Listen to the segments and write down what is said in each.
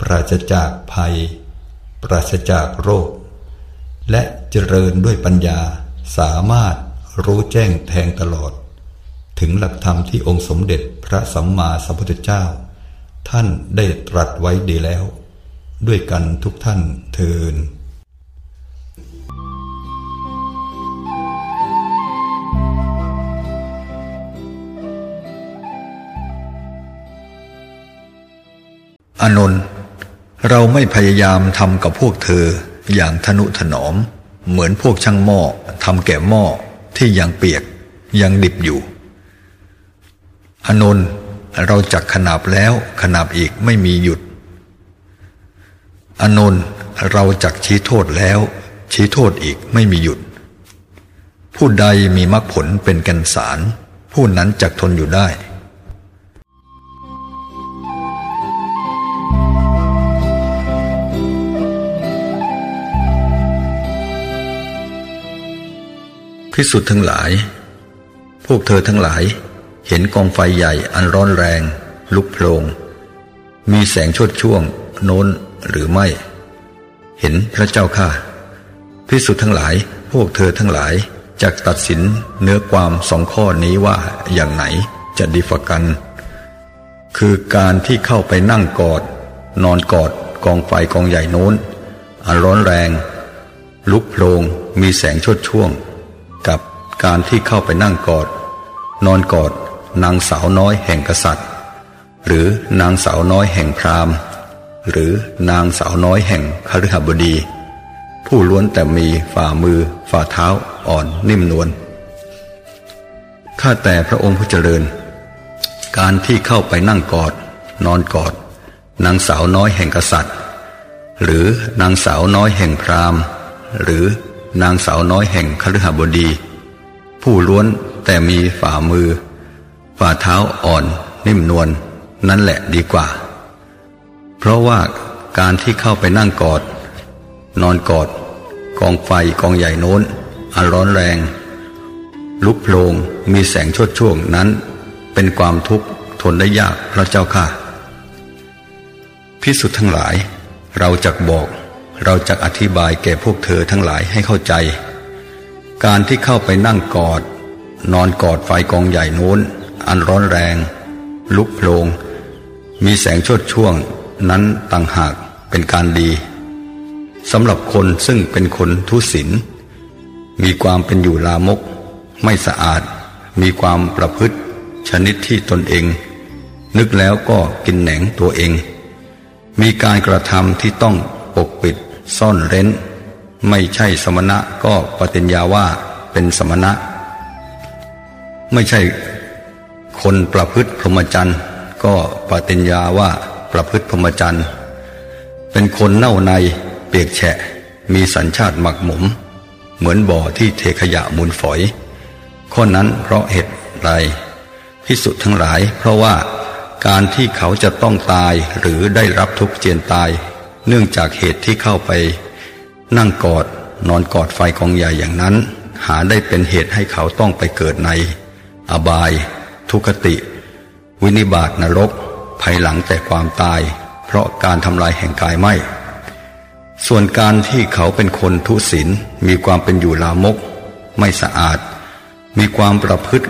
ปราศจากภัย ปราศจากโรค และเจริญด้วยปัญญาสามารถรู้แจ้งแทงตลอด ถึงหลักธรรมที่องค์สมเด็จพระสัมมาสัมพุทธเจ้า ท่านได้ตรัสไว้ดีแล้ว ด้วยกันทุกท่านเทินอานนท์ เราไม่พยายามทำกับพวกเธออย่างทนุถนอม เหมือนพวกช่างหม้อทำแก่หม้อที่ยังเปียกยังดิบอยู่อานนท์เราจักขนาบแล้วขนาบอีกไม่มีหยุดอานนท์เราจักชี้โทษแล้ว ชี้โทษอีกไม่มีหยุด ผู้ใดมีมรรคผลเป็นกันสาร ผู้นั้นจักทนอยู่ได้ พิสุทธ์ทั้งหลาย พวกเธอทั้งหลาย เห็นกองไฟใหญ่อันร้อนแรง ลุกโพลงมีแสงชดช่วง โน้นหรือไม่ เห็นพระเจ้าค่ะพิสุทธ์ทั้งหลาย พวกเธอทั้งหลายจะตัดสินเนื้อความสองข้อนี้ว่าอย่างไหนจะดีฝกัน คือการที่เข้าไปนั่งกอด นอนกอดกองไฟกองใหญ่โน้นอันร้อนแรง ลุกโพลงมีแสงชดช่วง การที่เข้าไปนั่งกอด นอนกอด นางสาวน้อยแห่งกษัตริย์ หรือนางสาวน้อยแห่งพราหมณ์ หรือนางสาวน้อยแห่งคฤหบดี ผู้ล้วนแต่มีฝ่ามือ ฝ่าเท้าอ่อนนิ่มนวลข้าแต่พระองค์ผู้เจริญ การที่เข้าไปนั่งกอด นอนกอด นางสาวน้อยแห่งกษัตริย์ หรือนางสาวน้อยแห่งพราหมณ์ หรือนางสาวน้อยแห่งคฤหบดี ผู้ล้วนแต่มีฝ่ามือ ฝ่าเท้าอ่อนนิ่มนวลนนั่นแหละดีกว่า เพราะว่าการที่เข้าไปนั่งกอด นอนกอด กองไฟกองใหญ่โน้นอันร้อนแรง ลุกโพลงมีแสงชดช่วงนั้น เป็นความทุกข์ทนได้ยากพระเจ้าค่ะพิสุทธ์ทั้งหลาย เราจะบอกเราจะอธิบายแก่พวกเธอทั้งหลายให้เข้าใจ การที่เข้าไปนั่งกอด นอนกอดไฟกองใหญ่โน้น อันร้อนแรง ลุกโพลง มีแสงชดช่วงนั้นต่างหากเป็นการดีสำหรับคนซึ่งเป็นคนทุศิลมีความเป็นอยู่ลามก ไม่สะอาด มีความประพฤติชนิดที่ตนเอง นึกแล้วก็กินแหนงตัวเอง มีการกระทำที่ต้องปกปิดซ่อนเร้น ไม่ใช่สมณะก็ปฏิญญาว่าเป็นสมณะ ไม่ใช่คนประพฤติพรหมจรรย์ก็ปฏิญญาว่าประพฤติพรหมจรรย์เป็นคนเน่าในเปียกแฉะ มีสัญชาติหมักหมม เหมือนบ่อที่เทขยะมูลฝอย ข้อนั้นเพราะเหตุไรพิสุทั้งหลาย เพราะว่าการที่เขาจะต้องตายหรือได้รับทุกข์เจียนตาย เนื่องจากเหตุที่เข้าไป นั่งกอดนอนกอดไฟกองใหญ่อย่างนั้น หาได้เป็นเหตุให้เขาต้องไปเกิดใน อบาย ทุกติ วินิบาตนรกภายหลังแต่ความตาย เพราะการทำลายแห่งกายไม่ ส่วนการที่เขาเป็นคนทุศีลมีความเป็นอยู่ลามก ไม่สะอาด มีความประพฤติ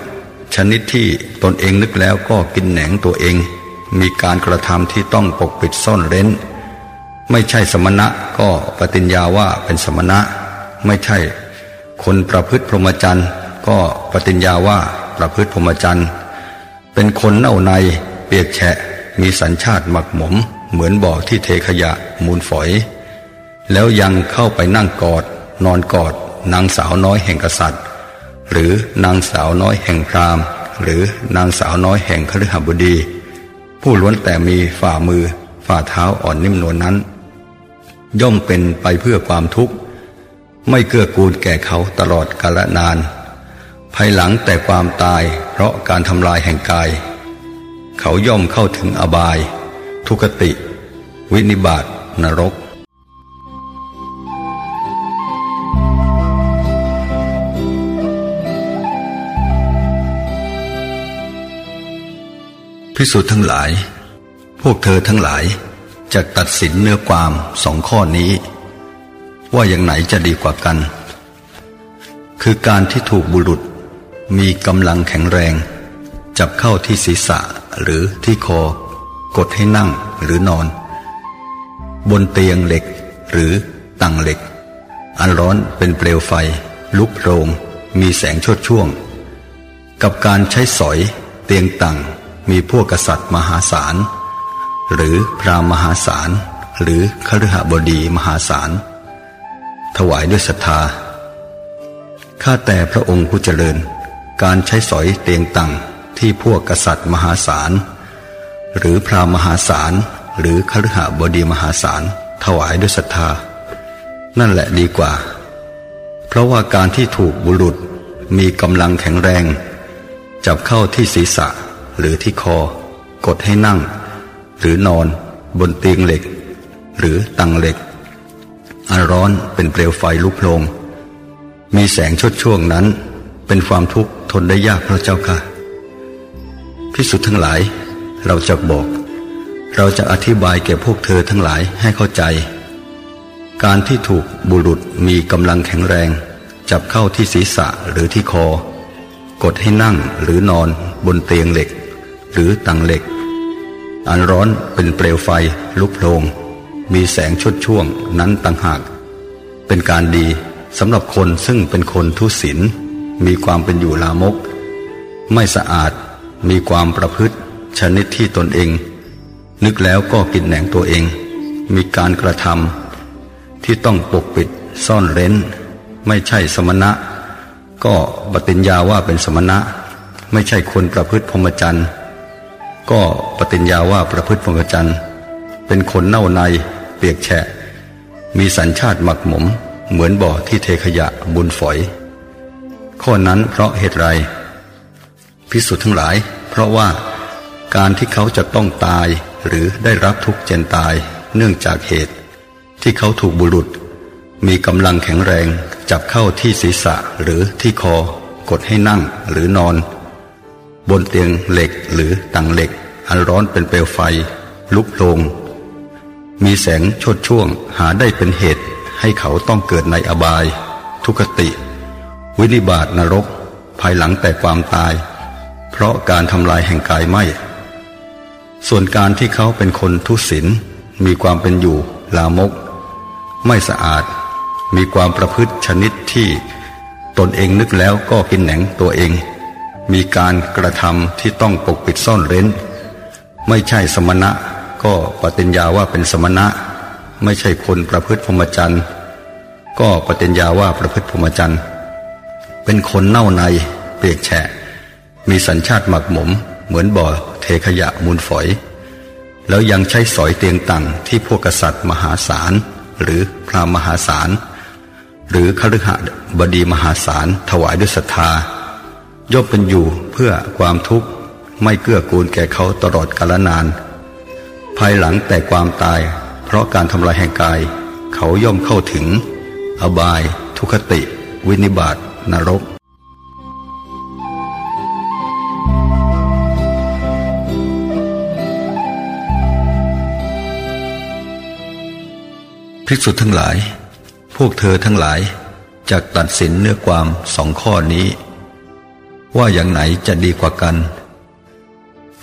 ชนิดที่ตนเองนึกแล้วก็กินแหนงตัวเอง มีการกระทำที่ต้องปกปิดซ่อนเร้น ไม่ใช่สมณะก็ปฏิญญาว่าเป็นสมณะ ไม่ใช่ คนประพฤติพรหมจรรย์ก็ปฏิญญาว่าประพฤติพรหมจรรย์เป็นคนเน่าในเปียกแฉะ มีสัญชาติหมักหมม เหมือนบ่อที่เทขยะมูลฝอย แล้วยังเข้าไปนั่งกอด นอนกอด นางสาวน้อยแห่งกษัตริย์ หรือนางสาวน้อยแห่งพราหมณ์ หรือนางสาวน้อยแห่งคฤหบดี ผู้ล้วนแต่มีฝ่ามือฝ่าเท้าอ่อนนิ่มนวลนนั้น ย่อมเป็นไปเพื่อความทุกข์ ไม่เกื้อกูลแก่เขาตลอดกาลนาน ภายหลังแต่ความตายเพราะการทำลายแห่งกาย เขาย่อมเข้าถึงอบาย ทุกติ วินิบาตนรกพิสุทธ์ทั้งหลาย พวกเธอทั้งหลาย จะตัดสินเนื้อความสองข้อนี้ ว่าอย่างไหนจะดีกว่ากัน คือการที่ถูกบุรุษมีกำลังแข็งแรง จับเข้าที่ศีรษะหรือที่คอ กดให้นั่งหรือนอน บนเตียงเหล็กหรือตังเหล็ก อันร้อนเป็นเปลวไฟ ลุกโรง มีแสงชดช่วง กับการใช้สอย เตียงตังมีพวกกษัตริย์มหาศาล หรือพระมหาศาล หรือคฤหบดีมหาศาล ถวายด้วยศรัทธา ข้าแต่พระองค์ผู้เจริญ การใช้สอยเตียงตังที่พวกกษัตริย์มหาศาล หรือพระมหาศาล หรือคฤหบดีมหาศาล ถวายด้วยศรัทธา นั่นแหละดีกว่า เพราะว่าการที่ถูกบุรุษมีกำลังแข็งแรง จับเข้าที่ศีรษะหรือที่คอ กดให้นั่ง หรือนอนบนเตียงเหล็ก หรือตังเหล็ก อันร้อนเป็นเปลวไฟลุกโลงมีแสงชดช่วงนั้นเป็นความทุกข์ทนได้ยากพระเจ้าค่ะพิสุทธ์ทั้งหลายเราจะบอก เราจะอธิบายแก่พวกเธอทั้งหลายให้เข้าใจ การที่ถูกบุรุษมีกำลังแข็งแรง จับเข้าที่ศีรษะหรือที่คอ กดให้นั่งหรือนอนบนเตียงเหล็ก หรือตังเหล็ก อันร้อนเป็นเปลวไฟลุกโลงมีแสงชดช่วงนั้นต่างหาก เป็นการดีสำหรับคนซึ่งเป็นคนทุศิลมีความเป็นอยู่ลามก ไม่สะอาดมีความประพฤติชนิดที่ตนเอง นึกแล้วก็กินแหนงตัวเอง มีการกระทำที่ต้องปกปิดซ่อนเร้น ไม่ใช่สมณะ ก็ปฏิญญาว่าเป็นสมณะ ไม่ใช่คนประพฤติพรหมจรรย์ ก็ปฏิญญาว่าประพฤติพรหมจรรย์ เป็นคนเน่าในเปียกแฉะ มีสัญชาติหมักหมม เหมือนบ่อที่เทขยะบุญฝอย ข้อนั้นเพราะเหตุไรพิสุทธ์ทั้งหลาย เพราะว่าการที่เขาจะต้องตายหรือได้รับทุกข์เจนตายเนื่องจากเหตุ ที่เขาถูกบุรุษ มีกำลังแข็งแรงจับเข้าที่ศีรษะหรือที่คอกดให้นั่งหรือนอน บนเตียงเหล็กหรือตังเหล็ก อันร้อนเป็นเปลวไฟ ลุกโลง มีแสงชดช่วงหาได้เป็นเหตุให้เขาต้องเกิดในอบาย ทุกติ วินิบาตนรก ภายหลังแต่ความตาย เพราะการทำลายแห่งกายไม่ ส่วนการที่เขาเป็นคนทุศิลมีความเป็นอยู่ลามก ไม่สะอาด มีความประพฤติชนิดที่ตนเองนึกแล้วก็กินแหนงตัวเอง มีการกระทำที่ต้องปกปิดซ่อนเร้น ไม่ใช่สมณะ ก็ปฏิญญาว่าเป็นสมณะ ไม่ใช่คนประพฤติพรหมจรรย์ก็ปฏิญญาว่าประพฤติพรหมจรรย์เป็นคนเน่าในเปียกแฉะ มีสัญชาติหมักหมม เหมือนบ่อเทขยะมูลฝอย แล้วยังใช้สอยเตียงตังที่พวกกษัตริย์มหาศาล หรือพระมหาศาล หรือคฤหบดีมหาศาลถวายด้วยศรัทธา ย่อมเป็นอยู่เพื่อความทุกข์ไม่เกื้อกูลแก่เขาตลอดกาลนาน ภายหลังแต่ความตาย เพราะการทำลายแห่งกาย เขาย่อมเข้าถึง อบาย ทุคติ วินิบาตนรกภิกษุทั้งหลาย พวกเธอทั้งหลายจะตัดสินเนื้อความสองข้อนี้ ว่าอย่างไหนจะดีกว่ากัน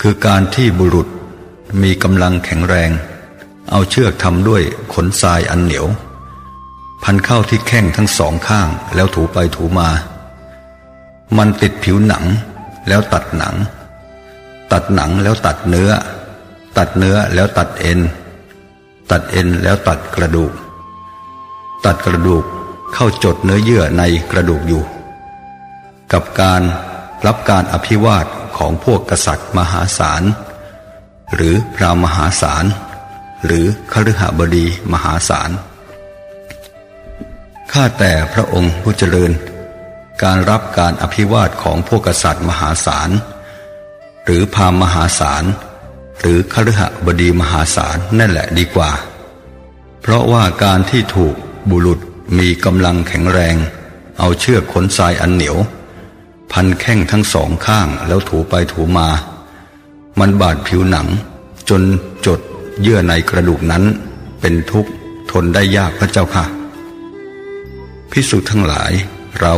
คือการที่บุรุษมีกำลังแข็งแรง เอาเชือกทำด้วยขนทรายอันเหนียว พันเข้าที่แข้งทั้งสองข้างแล้วถูไปถูมา มันติดผิวหนังแล้วตัดหนัง ตัดหนังแล้วตัดเนื้อ ตัดเนื้อแล้วตัดเอ็น ตัดเอ็นแล้วตัดกระดูก ตัดกระดูกเข้าจดเนื้อเยื่อในกระดูกอยู่ กับการ รับการอภิวาทของพวกกษัตริย์มหาศาล หรือพระมหาศาล หรือคฤหบดีมหาศาล ข้าแต่พระองค์ผู้เจริญ การรับการอภิวาทของพวกกษัตริย์มหาศาล หรือพามมหาศาล หรือคฤหบดีมหาศาลนั่นแหละดีกว่า เพราะว่าการที่ถูกบุรุษมีกำลังแข็งแรง เอาเชือกขนทรายอันเหนียว พันแข้งทั้งสองข้างแล้วถูไปถูมา มันบาดผิวหนัง จนจดเยื่อในกระดูกนั้น เป็นทุกข์ทนได้ยากพระเจ้าค่ะ พิสุทั้งหลายเรา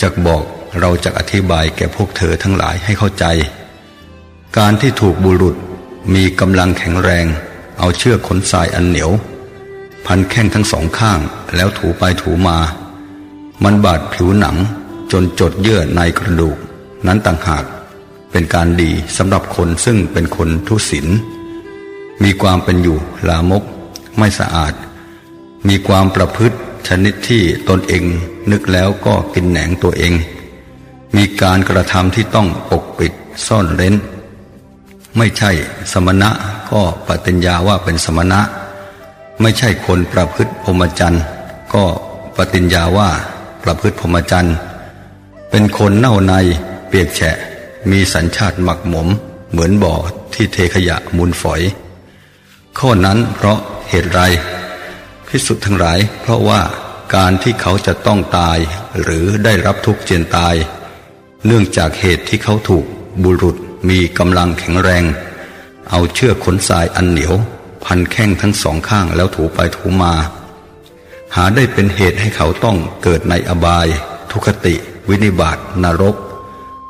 จะบอกเราจะอธิบายแก่พวกเธอทั้งหลายให้เข้าใจ การที่ถูกบุรุษมีกำลังแข็งแรง เอาเชือกขนทรายอันเหนียว พันแข้งทั้งสองข้างแล้วถูไปถูมา มันบาดผิวหนัง จนจดเยื่อในกระดูก นั้นต่างหากเป็นการดีสำหรับคนซึ่งเป็นคนทุศิลมีความเป็นอยู่ลามก ไม่สะอาด มีความประพฤติชนิดที่ตนเองนึกแล้วก็กินแหนงตัวเอง มีการกระทำที่ต้องปกปิดซ่อนเร้น ไม่ใช่สมณะก็ปฏิญญาว่าเป็นสมณะ ไม่ใช่คนประพฤติพรหมจรรย์ก็ปฏิญญาว่าประพฤติพรหมจรรย์ เป็นคนเน่าในเปียกแฉะ มีสัญชาติหมักหมม เหมือนบ่อที่เทขยะมูลฝอย ข้อนั้นเพราะเหตุไรพิสุทธ์ทั้งหลาย เพราะว่าการที่เขาจะต้องตายหรือได้รับทุกข์เจียนตาย เนื่องจากเหตุที่เขาถูกบุรุษมีกำลังแข็งแรง เอาเชือกขนทรายอันเหนียว พันแข้งทั้งสองข้างแล้วถูไปถูมา หาได้เป็นเหตุให้เขาต้องเกิดในอบาย ทุคติ วินิบาตนรก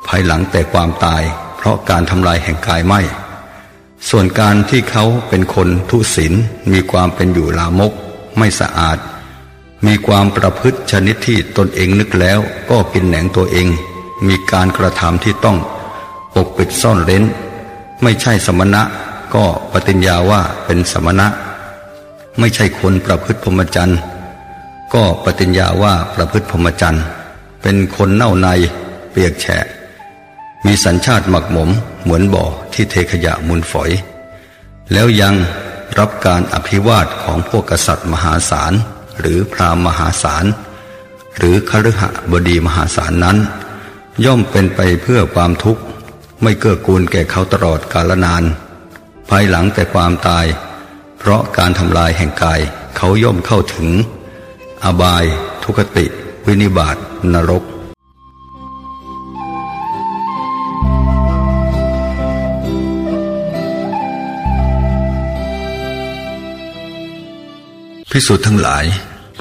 ภายหลังแต่ความตาย เพราะการทำลายแห่งกายไม่ ส่วนการที่เขาเป็นคนทุศิลมีความเป็นอยู่ลามก ไม่สะอาด มีความประพฤติชนิดที่ตนเองนึกแล้วก็กินแหนงตัวเอง มีการกระทำที่ต้องปกปิดซ่อนเร้น ไม่ใช่สมณะ ก็ปฏิญญาว่าเป็นสมณะ ไม่ใช่คนประพฤติพรหมจรรย์ก็ปฏิญญาว่าประพฤติพรหมจรรย์ เป็นคนเน่าในเปียกแฉะ มีสัญชาติหมักหมมเหมือนบ่อที่เทขยะมูลฝอย แล้วยังรับการอภิวาทของพวกกษัตริย์มหาศาล หรือพราหมณ์มหาศาล หรือคฤหบดีมหาศาลนั้น ย่อมเป็นไปเพื่อความทุกข์ ไม่เกื้อกูลแก่เขาตลอดกาลนาน ภายหลังแต่ความตาย เพราะการทำลายแห่งกายเขาย่อมเข้าถึง อบายทุกติ วินิบาตนรก พิสูจน์ทั้งหลาย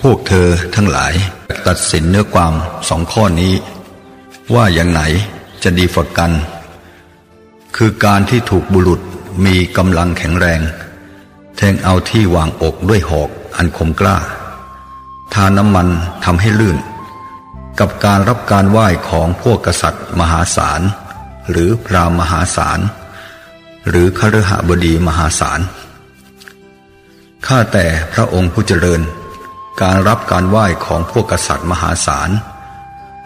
พวกเธอทั้งหลาย ตัดสินเนื้อความสองข้อนี้ ว่าอย่างไหนจะดีฝดกัน คือการที่ถูกบุรุษมีกำลังแข็งแรง แทงเอาที่วางอกด้วยหอกอันคมกล้าทาน้ำมันทำให้ลื่น กับการรับการไหว้ของพวกกษัตริย์มหาศาล หรือพรามมหาศาล หรือคฤหบดีมหาศาลข้าแต่พระองค์ผู้เจริญ การรับการไหว้ของพวกกษัตริย์มหาศาล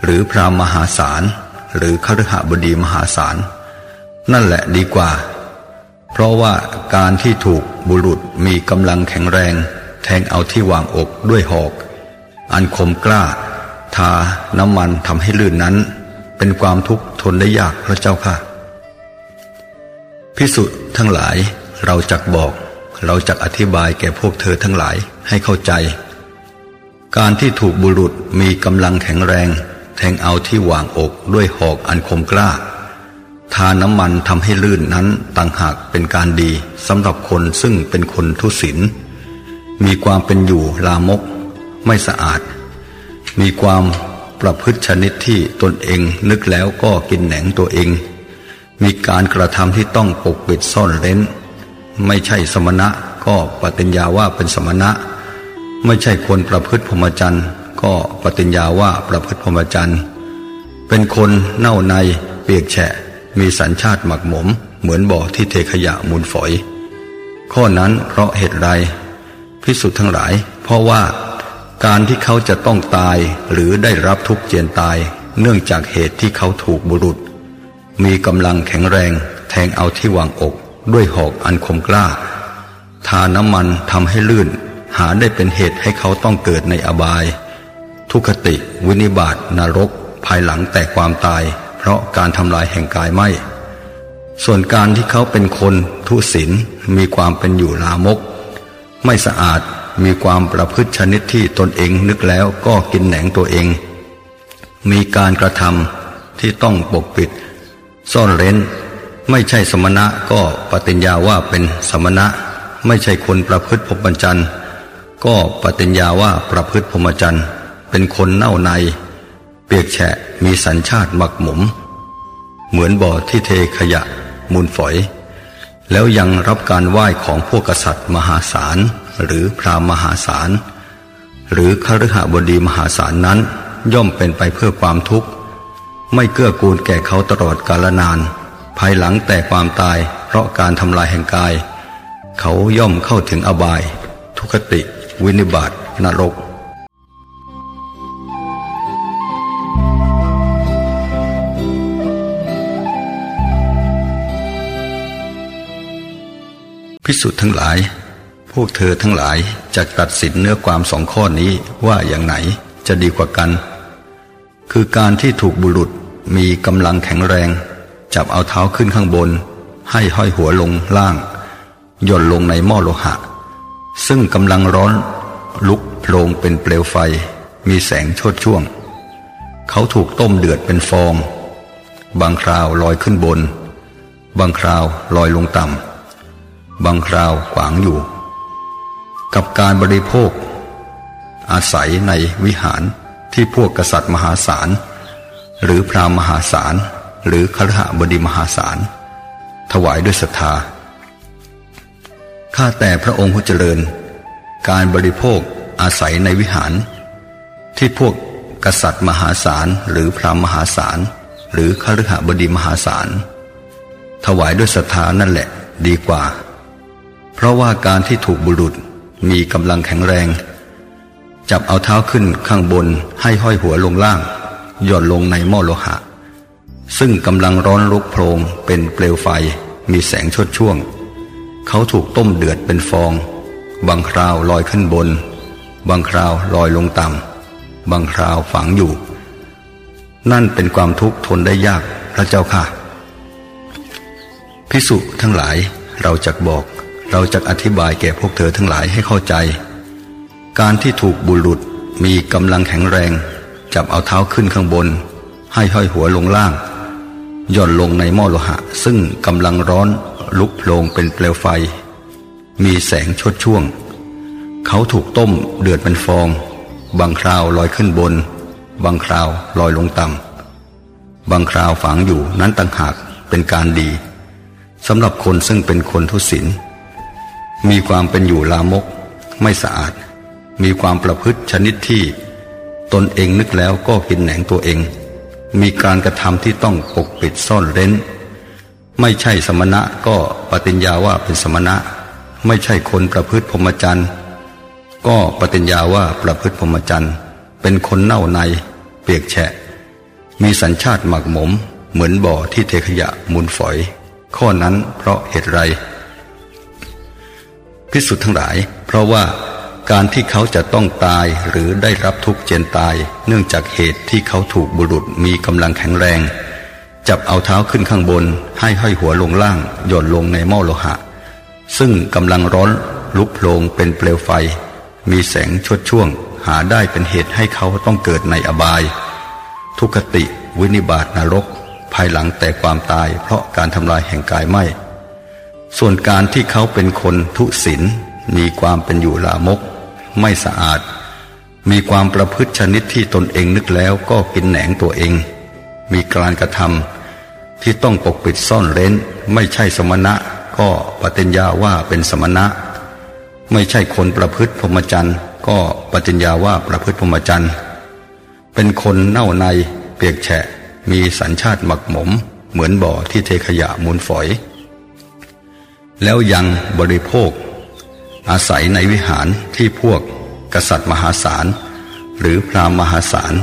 หรือพรามมหาศาล หรือคฤหบดีมหาศาล นั่นแหละดีกว่า เพราะว่าการที่ถูกบุรุษมีกำลังแข็งแรง แทงเอาที่วางอกด้วยหอก อันคมกล้า ทาน้ำมันทำให้ลื่นนั้น เป็นความทุกข์ทนได้ยากพระเจ้าค่ะ พิสุทั้งหลายเราจักบอก เราจักอธิบายแก่พวกเธอทั้งหลายให้เข้าใจ การที่ถูกบุรุษมีกำลังแข็งแรง แทงเอาที่วางอกด้วยหอกอันคมกล้า ทาน้ำมันทำให้ลื่นนั้นต่างหากเป็นการดีสำหรับคนซึ่งเป็นคนทุศิลมีความเป็นอยู่ลามก ไม่สะอาด มีความประพฤติชนิดที่ตนเองนึกแล้วก็กินแหนงตัวเอง มีการกระทำที่ต้องปกปิดซ่อนเร้น ไม่ใช่สมณะก็ปฏิญญาว่าเป็นสมณะ ไม่ใช่คนประพฤติพรหมจรรย์ ก็ปฏิญญาว่าประพฤติพรหมจรรย์ เป็นคนเน่าในเปียกแฉะ มีสัญชาติหมักหมม เหมือนบ่อที่เทขยะมูลฝอย ข้อนั้นเพราะเหตุไรพิสุทธ์ทั้งหลาย เพราะว่า การที่เขาจะต้องตายหรือได้รับทุกข์เจียนตาย เนื่องจากเหตุที่เขาถูกบุรุษ มีกำลังแข็งแรงแทงเอาที่วางอกด้วยหอกอันคมกล้า ทาน้ำมันทำให้ลื่น หาได้เป็นเหตุให้เขาต้องเกิดในอบาย ทุคติ วินิบาตนรก ภายหลังแต่ความตาย เพราะการทำลายแห่งกายไม่ ส่วนการที่เขาเป็นคนทุศิลมีความเป็นอยู่ลามก ไม่สะอาด มีความประพฤติชนิดที่ตนเองนึกแล้วก็กินแหนงตัวเอง มีการกระทำที่ต้องปกปิด ซ่อนเร้น ไม่ใช่สมณะก็ปฏิญญาว่าเป็นสมณะ ไม่ใช่คนประพฤติพรหมจรรย์ก็ปฏิญญาว่าประพฤติพรหมจรรย์เป็นคนเน่าใน เปียกแฉะมีสัญชาติหมักหมม เหมือนบ่อที่เทขยะมูลฝอย แล้วยังรับการไหว้ของพวกกษัตริย์มหาศาล หรือพรามมหาศาล หรือคฤหบดีมหาศาลนั้น ย่อมเป็นไปเพื่อความทุกข์ ไม่เกื้อกูลแก่เขาตลอดกาลนาน ภายหลังแต่ความตายเพราะการทำลายแห่งกาย เขาย่อมเข้าถึงอบาย ทุคติ วินิบาตนรกพิสุทธ์ทั้งหลาย พวกเธอทั้งหลายจะตัดสินเนื้อความสองข้อนี้ว่าอย่างไหนจะดีกว่ากัน คือการที่ถูกบุรุษมีกำลังแข็งแรง จับเอาเท้าขึ้นข้างบน ให้ห้อยหัวลงล่างย่นลงในหม้อโลหะ ซึ่งกำลังร้อน ลุกโผลงเป็นเปลวไฟ มีแสงชดช่วง เขาถูกต้มเดือดเป็นฟอง บางคราวลอยขึ้นบน บางคราวลอยลงต่ำบางคราวขวางอยู่ กับการบริโภค อาศัยในวิหารที่พวกกษัตริย์มหาศาล หรือพราหมณ์มหาศาล หรือครหบดีมหาศาล ถวายด้วยศรัทธาข้าแต่พระองค์ผู้เจริญ การบริโภคอาศัยในวิหาร ที่พวกกษัตริย์มหาศาล หรือพราหมณ์มหาศาล หรือครหบดีมหาศาล ถวายด้วยศรัทธานั่นแหละดีกว่า เพราะว่าการที่ถูกบุรุษ มีกำลังแข็งแรง จับเอาเท้าขึ้นข้างบนให้ห้อยหัวลงล่าง หย่อนลงในหม้อโลหะ ซึ่งกำลังร้อนลุกโพลงเป็นเปลวไฟมีแสงชดช่วง เขาถูกต้มเดือดเป็นฟอง บางคราวลอยขึ้นบน บางคราวลอยลงต่ำบางคราวฝังอยู่ นั่นเป็นความทุกข์ทนได้ยากพระเจ้าค่ะพิสุทั้งหลายเราจะบอก เราจะอธิบายแก่พวกเธอทั้งหลายให้เข้าใจ การที่ถูกบุรุษมีกำลังแข็งแรง จับเอาเท้าขึ้นข้างบน ให้ห้อยหัวลงล่างย่อนลงในหม้อโลหะ ซึ่งกำลังร้อนลุกโผลงเป็นเปลวไฟ มีแสงชดช่วง เขาถูกต้มเดือดเป็นฟอง บางคราวลอยขึ้นบน บางคราวลอยลงต่ำบางคราวฝังอยู่นั้นต่างหากเป็นการดีสำหรับคนซึ่งเป็นคนทุศิล มีความเป็นอยู่ลามก ไม่สะอาด มีความประพฤติชนิดที่ ตนเองนึกแล้วก็กินแหนงตัวเอง มีการกระทำที่ต้องปกปิดซ่อนเร้น ไม่ใช่สมณะก็ปฏิญญาว่าเป็นสมณะ ไม่ใช่คนประพฤติพรหมจรรย์ก็ปฏิญญาว่าประพฤติพรหมจรรย์เป็นคนเน่าใน เปียกแฉะ มีสัญชาติหมักหมม เหมือนบ่อที่เทขยะมูลฝอย ข้อนั้นเพราะเหตุไร พิสุทธ์ทั้งหลาย เพราะว่าการที่เขาจะต้องตายหรือได้รับทุกข์เจนตาย เนื่องจากเหตุที่เขาถูกบุรุษมีกำลังแข็งแรง จับเอาเท้าขึ้นข้างบน ให้ห้อยหัวลงล่างหย่อนลงในหม้อโลหะ ซึ่งกำลังร้อนลุกโผลงเป็นเปลวไฟ มีแสงชดช่วง หาได้เป็นเหตุให้เขาต้องเกิดในอบาย ทุกติ วินิบาตนรก ภายหลังแต่ความตายเพราะการทำลายแห่งกายไม่ ส่วนการที่เขาเป็นคนทุศิลมีความเป็นอยู่ลามก ไม่สะอาด มีความประพฤติชนิดที่ตนเองนึกแล้วก็กินแหนงตัวเอง มีการกระทำที่ต้องปกปิดซ่อนเร้น ไม่ใช่สมณะ ก็ปฏิญญาว่าเป็นสมณะ ไม่ใช่คนประพฤติพรหมจรรย์ก็ปฏิญญาว่าประพฤติพรหมจรรย์เป็นคนเน่าในเปียกแฉะ มีสัญชาติหมักหมม เหมือนบ่อที่เทขยะมูลฝอย แล้วยังบริโภค อาศัยในวิหารที่พวกกษัตริย์มหาศาล หรือพราหมณ์มหาศาล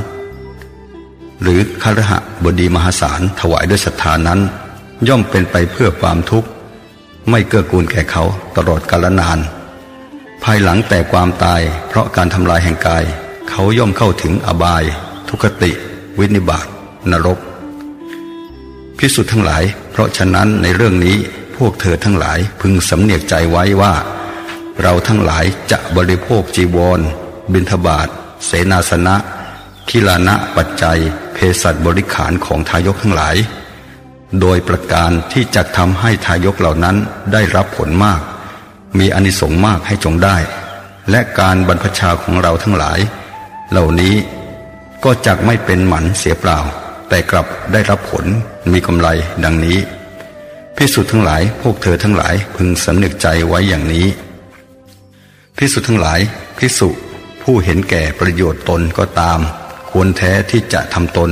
หรือคารหบดีมหาศาลถวายด้วยศรัทธานั้น ย่อมเป็นไปเพื่อความทุกข์ ไม่เกื้อกูลแก่เขาตลอดกาลนาน ภายหลังแต่ความตายเพราะการทำลายแห่งกาย เขาย่อมเข้าถึงอบาย ทุกติ วินิบาตนรกพิสุทธ์ทั้งหลาย เพราะฉะนั้นในเรื่องนี้ พวกเธอทั้งหลายพึงสำเนียกใจไว้ว่า เราทั้งหลายจะบริโภคจีวร บิณฑบาตเสนาสนะคิลานะปัจจัยเพศัตบริขารของทายกทั้งหลาย โดยประการที่จะทำให้ทายกเหล่านั้นได้รับผลมาก มีอนิสงส์มากให้จงได้ และการบรรพชาของเราทั้งหลาย เหล่านี้ก็จักไม่เป็นหมันเสียเปล่า แต่กลับได้รับผลมีกำไรดังนี้ พิสุทธ์ทั้งหลายพวกเธอทั้งหลายพึงสำนึกใจไว้อย่างนี้ พิสุทธ์ทั้งหลายพิสุผู้เห็นแก่ประโยชน์ตนก็ตาม ควรแท้ที่จะทำตน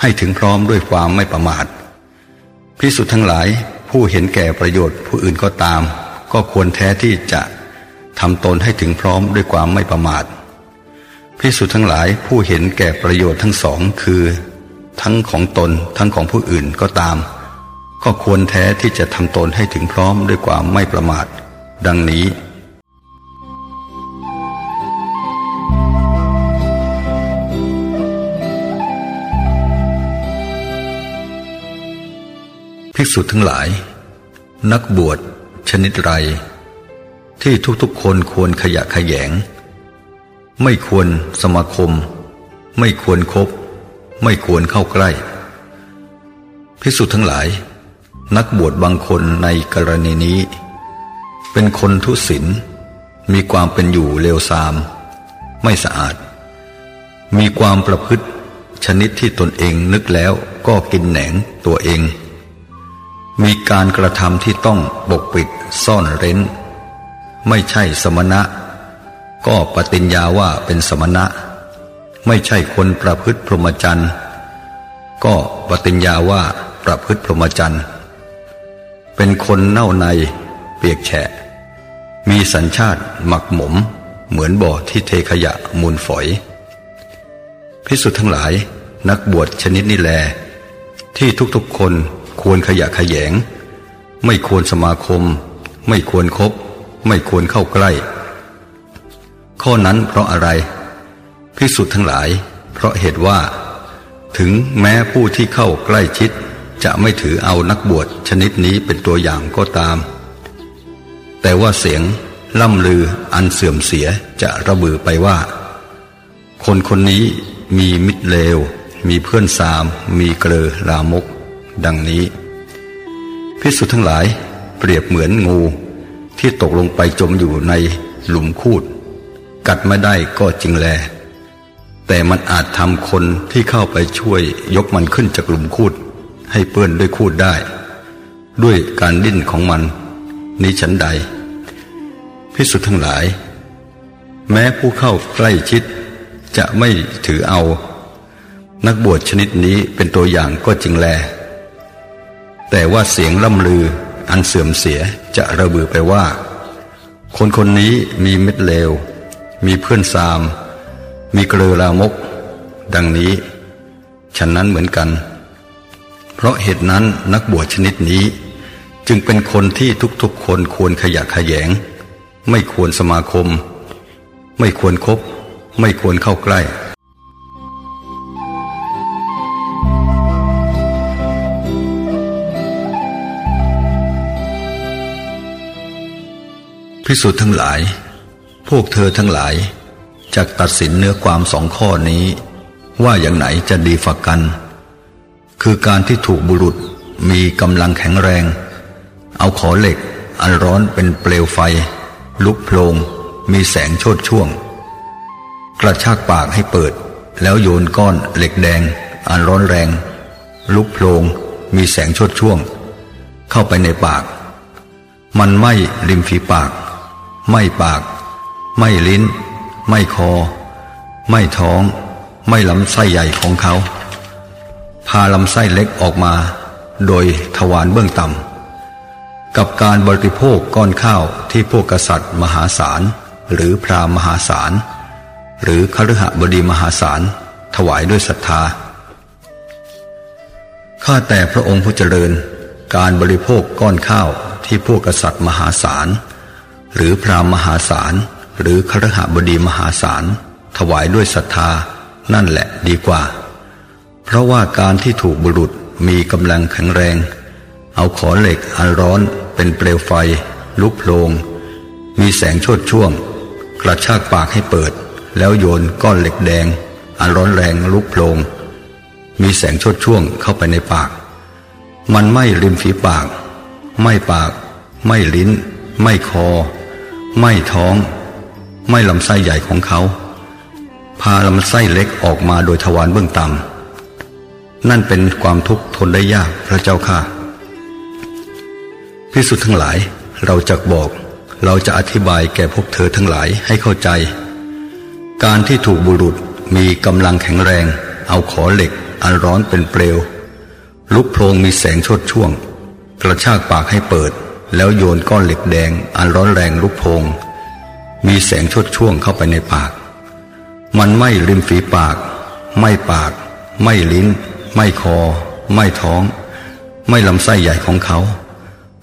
ให้ถึงพร้อมด้วยความไม่ประมาทพิสุทธ์ทั้งหลายผู้เห็นแก่ประโยชน์ผู้อื่นก็ตาม ก็ควรแท้ที่จะทำตนให้ถึงพร้อมด้วยความไม่ประมาทพิสุทั้งหลายผู้เห็นแก่ประโยชน์ทั้งสองคือ ทั้งของตนทั้งของผู้อื่นก็ตาม ก็ควรแท้ที่จะทำตนให้ถึงพร้อมด้วยความไม่ประมาท ดังนี้ ภิกษุทั้งหลาย นักบวชชนิดไร ที่ทุกๆคนควรขยะขยแงไม่ควรสมาคม ไม่ควรครบไม่ควรเข้าใกล้พิสุทั้งหลาย นักบวชบางคนในกรณีนี้ เป็นคนทุศิลมีความเป็นอยู่เลวทราม ไม่สะอาด มีความประพฤติชนิดที่ตนเองนึกแล้วก็กินแหนงตัวเอง มีการกระทำที่ต้องปกปิดซ่อนเร้น ไม่ใช่สมณะ ก็ปฏิญญาว่าเป็นสมณะ ไม่ใช่คนประพฤติพรหมจรรย์ก็ปฏิญญาว่าประพฤติพรหมจรรย์ เป็นคนเน่าในเปียกแฉะ มีสัญชาติหมักหมม เหมือนบ่อที่เทขยะมูลฝอย พิสุทธ์ทั้งหลายนักบวชชนิดนี้แล ที่ทุกๆคนควรขยะขยง ไม่ควรสมาคม ไม่ควรครบไม่ควรเข้าใกล้ ข้อนั้นเพราะอะไร พิสุทธ์ทั้งหลาย เพราะเหตุว่า ถึงแม้ผู้ที่เข้าใกล้ชิด จะไม่ถือเอานักบวชชนิดนี้เป็นตัวอย่างก็ตาม แต่ว่าเสียงล่ำลืออันเสื่อมเสียจะระบือไปว่า คนคนนี้มีมิตรเลว มีเพื่อนสาม มีเกลอลามก ดังนี้ พิสุทธ์ทั้งหลายเปรียบเหมือนงูที่ตกลงไปจมอยู่ในหลุมคูด กัดไม่ได้ก็จริงแล แต่มันอาจทำคนที่เข้าไปช่วยยกมันขึ้นจากหลุมคูด ให้เปื้อนด้วยคูดได้ ด้วยการดิ้นของมัน นี้ฉันใด พิสุทธ์ทั้งหลาย แม้ผู้เข้าใกล้ชิดจะไม่ถือเอา นักบวชชนิดนี้เป็นตัวอย่างก็จริงแล แต่ว่าเสียงล่ำลืออันเสื่อมเสียจะระบือไปว่า คนคนนี้มีเม็ดเลว มีเพื่อนสาม มีเกลือลามก ดังนี้ ฉันนั้นเหมือนกัน เพราะเหตุนั้นนักบวชชนิดนี้ จึงเป็นคนที่ทุกๆคนควรขยะขยง ไม่ควรสมาคม ไม่ควรครบไม่ควรเข้าใกล้พิสูจน์ทั้งหลาย พวกเธอทั้งหลายจะตัดสินเนื้อความสองข้อนี้ ว่าอย่างไหนจะดีฝักกัน คือการที่ถูกบุรุษมีกำลังแข็งแรง เอาขอเหล็ก อันร้อนเป็นเปลวไฟ ลุกโพลง มีแสงโชดช่วง กระชากปากให้เปิด แล้วโยนก้อนเหล็กแดง อันร้อนแรง ลุกโพลง มีแสงโชดช่วง เข้าไปในปาก มันไม่ริมฝีปาก ไม่ปาก ไม่ลิ้น ไม่คอ ไม่ท้อง ไม่ลำไส้ใหญ่ของเขา พาลำไส้เล็กออกมา โดยทวารเบื้องต่ำกับการบริโภคก้อนข้าวที่พวกกษัตริย์มหาศาล หรือพราหมมหาศาล หรือคฤหบดีมหาศาล ถวายด้วยศรัทธาข้าแต่พระองค์ผู้เจริญ การบริโภคก้อนข้าวที่พวกกษัตริย์มหาศาล หรือพราหมมหาศาล หรือครหบดีมหาศาล ถวายด้วยศรัทธานั่นแหละดีกว่า เพราะว่าการที่ถูกบุรุษมีกำลังแข็งแรง เอาขอเหล็กอันร้อนเป็นเปลวไฟ ลุกโพลง มีแสงโชดช่วง กระชากปากให้เปิด แล้วโยนก้อนเหล็กแดง อันร้อนแรงลุกโพลง มีแสงโชดช่วงเข้าไปในปาก มันไม่ริมฝีปาก ไม่ปาก ไม่ลิ้น ไม่คอ ไม่ท้อง ไม่ลำไส้ใหญ่ของเขา พาลำไส้เล็กออกมาโดยทวารเบื้องต่ำ นั่นเป็นความทุกข์ทนได้ยากพระเจ้าค่ะพิสุทธ์ทั้งหลายเราจะบอก เราจะอธิบายแก่พวกเธอทั้งหลายให้เข้าใจ การที่ถูกบุรุษมีกำลังแข็งแรง เอาขอเหล็ก อันร้อนเป็นเปลว ลุกโพลงมีแสงชดช่วง กระชากปากให้เปิด แล้วโยนก้อนเหล็กแดง อันร้อนแรงลุกโพลงมีแสงชดช่วงเข้าไปในปาก มันไม่ริมฝีปาก ไม่ปาก ไม่ลิ้น ไม่คอ ไม่ท้อง ไม่ลำไส้ใหญ่ของเขา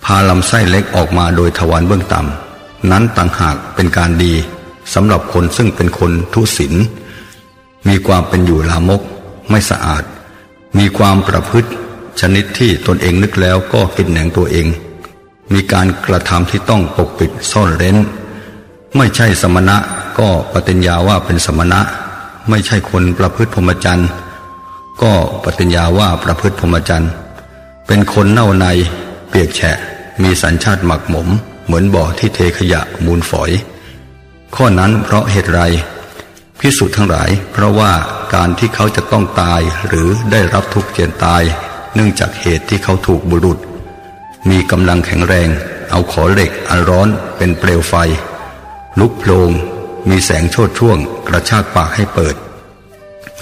พาลำไส้เล็กออกมาโดยทวารเบื้องต่ำนั้นต่างหากเป็นการดีสำหรับคนซึ่งเป็นคนทุศิลมีความเป็นอยู่ลามก ไม่สะอาด มีความประพฤติชนิดที่ตนเองนึกแล้วก็กินแหนงตัวเอง มีการกระทำที่ต้องปกปิดซ่อนเร้น ไม่ใช่สมณะก็ปฏิญญาว่าเป็นสมณะ ไม่ใช่คนประพฤติพรหมจรรย์ ก็ปฏิญญาว่าประพฤติพรหมจรรย์ เป็นคนเน่าในเปียกแฉะ มีสัญชาติหมักหมม เหมือนบ่อที่เทขยะมูลฝอย ข้อนั้นเพราะเหตุไรพิสุทั้งหลาย เพราะว่าการที่เขาจะต้องตายหรือได้รับทุกข์เจียนตาย เนื่องจากเหตุที่เขาถูกบุรุษ มีกำลังแข็งแรง เอาขอเหล็กอันร้อนเป็นเปลวไฟ ลุกโพลงมีแสงโชดช่วง กระชากปากให้เปิด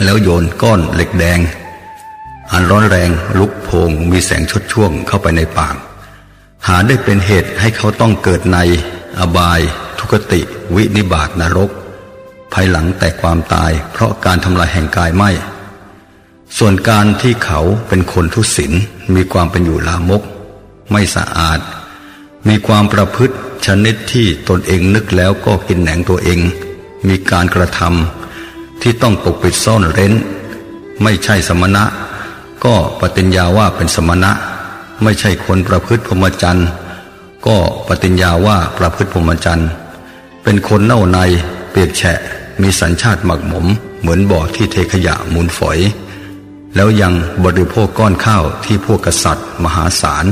แล้วโยนก้อนเหล็กแดง อันร้อนแรงลุกโพงมีแสงชดช่วงเข้าไปในปาก หาได้เป็นเหตุให้เขาต้องเกิดใน อบาย ทุกติ วินิบาตนรก ภายหลังแต่ความตายเพราะการทำลายแห่งกายไม่ ส่วนการที่เขาเป็นคนทุศิลมีความเป็นอยู่ลามก ไม่สะอาด มีความประพฤติชนิดที่ตนเองนึกแล้วก็กินแหนงตัวเอง มีการกระทำ ที่ต้องปกปิดซ่อนเร้น ไม่ใช่สมณะ ก็ปฏิญญาว่าเป็นสมณะ ไม่ใช่คนประพฤติพรหมจรรย์ก็ปฏิญญาว่าประพฤติพรหมจรรย์เป็นคนเน่าในเปียกแฉะมีสัญชาติหมักหมม เหมือนบ่อที่เทขยะมูลฝอย แล้วยังบริโภคก้อนข้าวที่พวกกษัตริย์ มหาศาล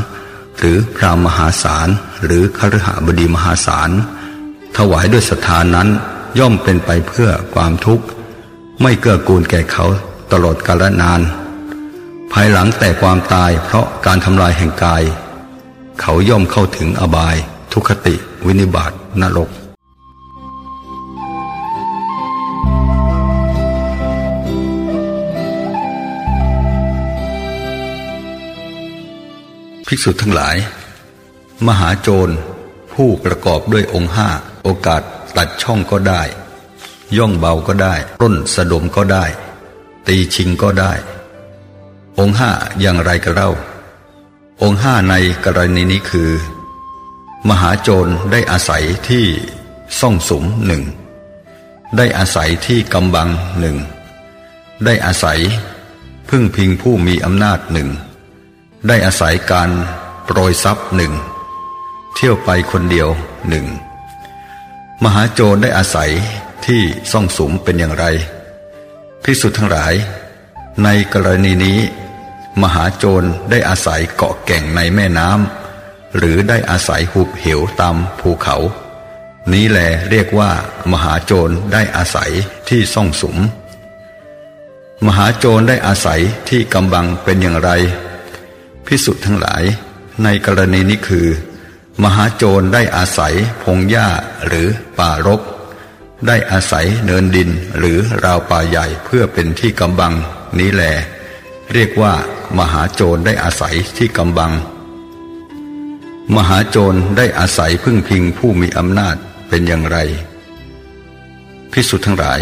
หรือพระมหาศาล หรือคฤหบดีมหาศาล ถวายด้วยศรัทธานั้นย่อมเป็นไปเพื่อความทุกข์ ไม่เกื้อกูลแก่เขาตลอดกาลนาน ภายหลังแต่ความตายเพราะการทำลายแห่งกาย เขาย่อมเข้าถึงอบาย ทุคติ วินิบาตนรกภิกษุทั้งหลาย มหาโจรผู้ประกอบด้วยองค์ห้าโอกาสตัดช่องก็ได้ ย่องเบาก็ได้ต้นสะดมก็ได้ ตีชิงก็ได้ องค์ห้าอย่างไรกันเล่า องค์ห้าในกรณีนี้คือ มหาโจรได้อาศัยที่ซ่องสุมหนึ่งได้อาศัยที่กำบังหนึ่งได้อาศัยพึ่งพิงผู้มีอำนาจหนึ่งได้อาศัยการโปรยทรัพย์หนึ่งเที่ยวไปคนเดียวหนึ่งมหาโจรได้อาศัย ที่ซ่องสุมเป็นอย่างไรพิสุทั้งหลาย ในกรณีนี้ มหาโจรได้อาศัยเกาะแก่งในแม่น้ำหรือได้อาศัยหุบเหวตามภูเขา นี้แหลเรียกว่า มหาโจรได้อาศัยที่ซ่องสุม มหาโจรได้อาศัยที่กำบังเป็นอย่างไรพิสุทั้งหลาย ในกรณีนี้คือ มหาโจรได้อาศัยพงหญ้าหรือป่ารก ได้อาศัยเนินดินหรือราวป่าใหญ่เพื่อเป็นที่กำบังนี้แหลเรียกว่ามหาโจรได้อาศัยที่กำบัง มหาโจรได้อาศัยพึ่งพิงผู้มีอำนาจเป็นอย่างไร พิสุทธ์ทั้งหลาย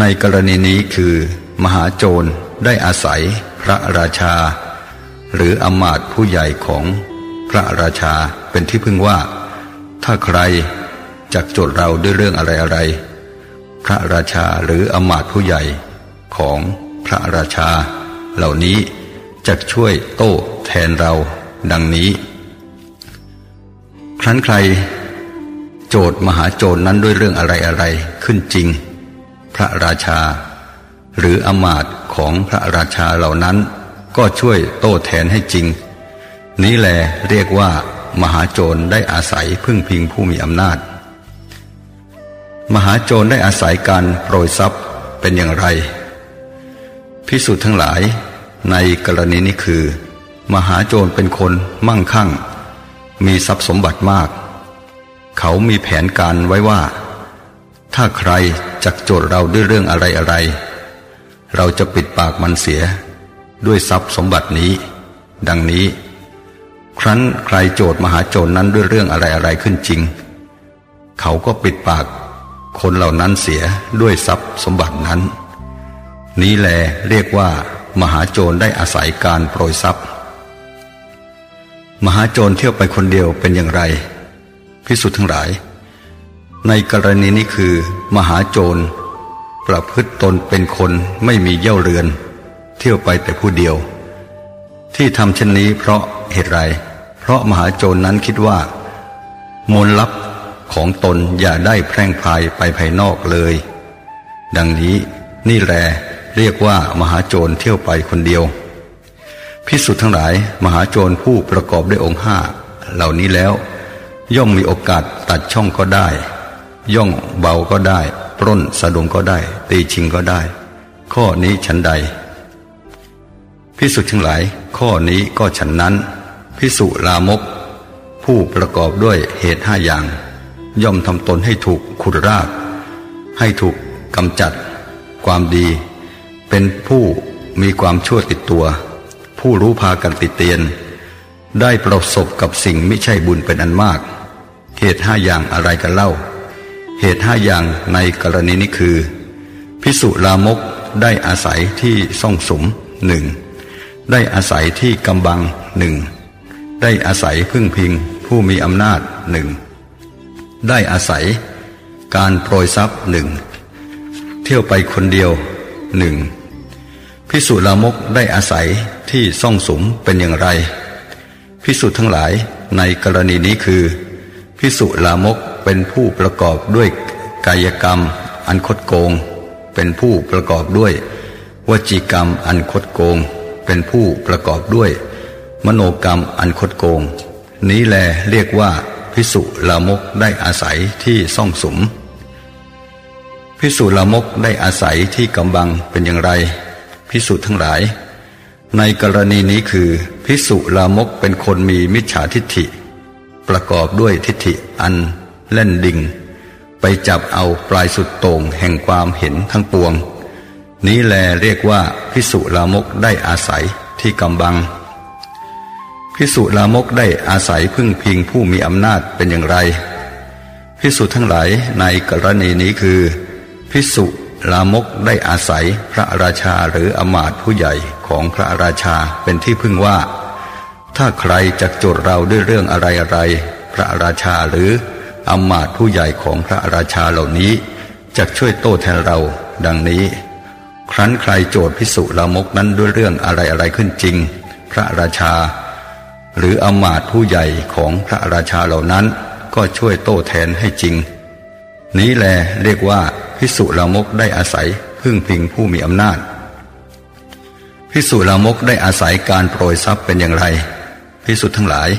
ในกรณีนี้คือ มหาโจรได้อาศัยพระราชา หรืออมาตผู้ใหญ่ของพระราชาเป็นที่พึ่งว่า ถ้าใครจักโจทย์เราด้วยเรื่องอะไรอะไร พระราชาหรืออมาตผู้ใหญ่ของพระราชา เหล่านี้จะช่วยโต้แทนเราดังนี้ ครั้นใคร โจทย์มหาโจรนั้นด้วยเรื่องอะไรอะไรขึ้นจริง พระราชา หรืออมาตของพระราชาเหล่านั้น ก็ช่วยโต้แทนให้จริง นี้แหลเรียกว่ามหาโจรได้อาศัยพึ่งพิงผู้มีอำนาจ มหาโจรได้อาศัยการโปรยทรัพย์เป็นอย่างไร พิสูจน์ทั้งหลายในกรณีนี้คือ มหาโจรเป็นคนมั่งคั่ง มีทรัพย์สมบัติมาก เขามีแผนการไว้ว่า ถ้าใครจักโจทย์เราด้วยเรื่องอะไรอะไร เราจะปิดปากมันเสีย ด้วยทรัพย์สมบัตินี้ ดังนี้ ครั้นใครโจทย์มหาโจรนั้นด้วยเรื่องอะไรอะไรขึ้นจริง เขาก็ปิดปาก คนเหล่านั้นเสียด้วยทรัพย์สมบัตินั้น นี้แลเรียกว่า มหาโจรได้อาศัยการโปรยทรัพย์ มหาโจรเที่ยวไปคนเดียวเป็นอย่างไรพิสุทธ์ทั้งหลาย ในกรณีนี้คือ มหาโจร ประพฤติตนเป็นคนไม่มีเย่าเรือน เที่ยวไปแต่ผู้เดียว ที่ทำเช่นนี้เพราะเหตุไร เพราะมหาโจรนั้นคิดว่ามนลับ ของตนอย่าได้แพร่งพายไปภายนอกเลย ดังนี้นี่แลเรียกว่ามหาโจรเที่ยวไปคนเดียว พิสุทธ์ทั้งหลายมหาโจรผู้ประกอบด้วยองค์ห้าเหล่านี้แล้ว ย่อมมีโอกาสตัดช่องก็ได้ ย่องเบาก็ได้ ปล้นสะดมก็ได้ ตีชิงก็ได้ ข้อนี้ฉันใด พิสุทธ์ทั้งหลาย ข้อนี้ก็ฉันนั้น พิสุลามก ผู้ประกอบด้วยเหตุห้าอย่าง ย่อมทำตนให้ถูกขุดราก ให้ถูกกำจัด ความดี เป็นผู้มีความชั่วติดตัว ผู้รู้พากันติดเตียน ได้ประสบกับสิ่งไม่ใช่บุญเป็นอันมาก เหตุห้าอย่างอะไรกันเล่า เหตุห้าอย่างในกรณีนี้คือ พิสุลามกได้อาศัยที่ซ่องสมหนึ่งได้อาศัยที่กำบังหนึ่งได้อาศัยพึ่งพิงผู้มีอำนาจหนึ่ง ได้อาศัย การโปรยทรัพย์หนึ่งเที่ยวไปคนเดียวหนึ่งพิสุลามกได้อาศัยที่ซ่องสมเป็นอย่างไร พิสุทั้งหลายในกรณีนี้คือ พิสุลามกเป็นผู้ประกอบด้วยกายกรรม อันคดโกง เป็นผู้ประกอบด้วยวจีกรรมอันคดโกง เป็นผู้ประกอบด้วย มโนกรรมอันคดโกง นี้แลเรียกว่า พิสุลามกได้อาศัยที่ซ่องสมพิสุลามกได้อาศัยที่กำบังเป็นอย่างไรพิสุทั้งหลาย ในกรณีนี้คือพิสุลามกเป็นคนมีมิจฉาทิฏฐิ ประกอบด้วยทิฏฐิอันเล่นดิ่ง ไปจับเอาปลายสุดโต่งแห่งความเห็นทั้งปวง นี้แลเรียกว่าพิสุลามกได้อาศัยที่กำบัง พิสุลามกได้อาศัยพึ่งพิงผู้มีอำนาจเป็นอย่างไร พิสุทั้งหลายในกรณีนี้คือ พิสุลามกได้อาศัยพระราชาหรืออมาตผู้ใหญ่ของพระราชาเป็นที่พึ่งว่า ถ้าใครจะโจทย์เราด้วยเรื่องอะไรอะไร พระราชาหรืออมาตผู้ใหญ่ของพระราชาเหล่านี้จะช่วยโต้แทนเรา ดังนี้ ครั้นใครโจทย์พิสุลามกนั้นด้วยเรื่องอะไรอะไรขึ้นจริง พระราชา หรืออมาตผู้ใหญ่ของพระราชาเหล่านั้นก็ช่วยโต้แทนให้จริง นี้แลเรียกว่าพิสุลามกได้อาศัยพึ่งพิงผู้มีอำนาจ พิสุลามกได้อาศัยการโปรยทรัพย์เป็นอย่างไร พิสุทั้งหลาย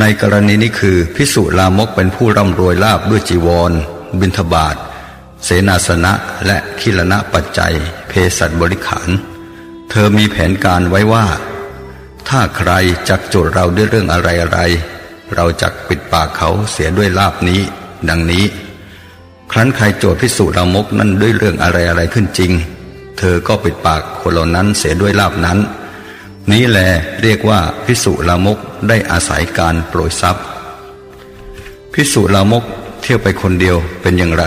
ในกรณีนี้คือพิสุลามกเป็นผู้ร่ำรวยลาบด้วยจีวร บิณฑบาตเสนาสนะและคิลนะปัจจัย เพศัตบริขาร เธอมีแผนการไว้ว่า ถ้าใครจักโจุดเราด้วยเรื่องอะไรอะไร เราจักปิดปากเขาเสียด้วยลาบนี้ ดังนี้ ครั้นใครโจทย์พิสูจน์ลามกนั้นด้วยเรื่องอะไรอะไรขึ้นจริง เธอก็ปิดปากคนเหล่านั้นเสียด้วยลาบนั้น นี้แลเรียกว่าพิสุลามกได้อาศัยการโปรยทรัพย์ พิสุลามกเที่ยวไปคนเดียวเป็นอย่างไร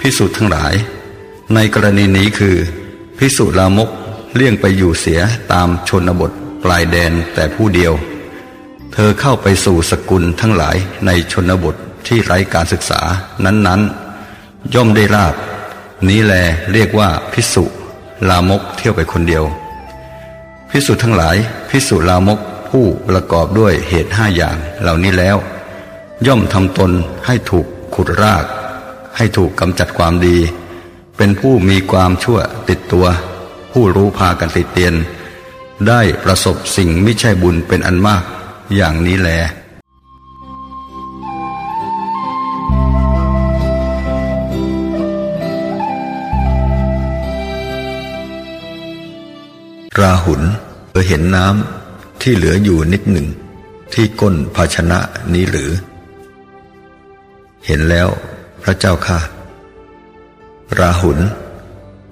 พิสุทั้งหลาย ในกรณีนี้คือ พิสุลามกเลี่ยงไปอยู่เสียตามชนบท ปลายแดนแต่ผู้เดียว เธอเข้าไปสู่สกุลทั้งหลายในชนบทที่ไร้การศึกษานั้นๆ ย่อมได้ราบ นี้แลเรียกว่าพิสุลามกเที่ยวไปคนเดียว พิสุทั้งหลาย พิสุลามกผู้ประกอบด้วยเหตุห้าอย่างเหล่านี้แล้ว ย่อมทำตนให้ถูกขุดราก ให้ถูกกำจัดความดี เป็นผู้มีความชั่วติดตัว ผู้รู้พากันติดเตียน ได้ประสบสิ่งไม่ใช่บุญเป็นอันมาก อย่างนี้แล ราหุลเออเห็นน้ำที่เหลืออยู่นิดหนึ่ง ที่ก้นภาชนะนี้หรือ เห็นแล้วพระเจ้าค่ะ ราหุล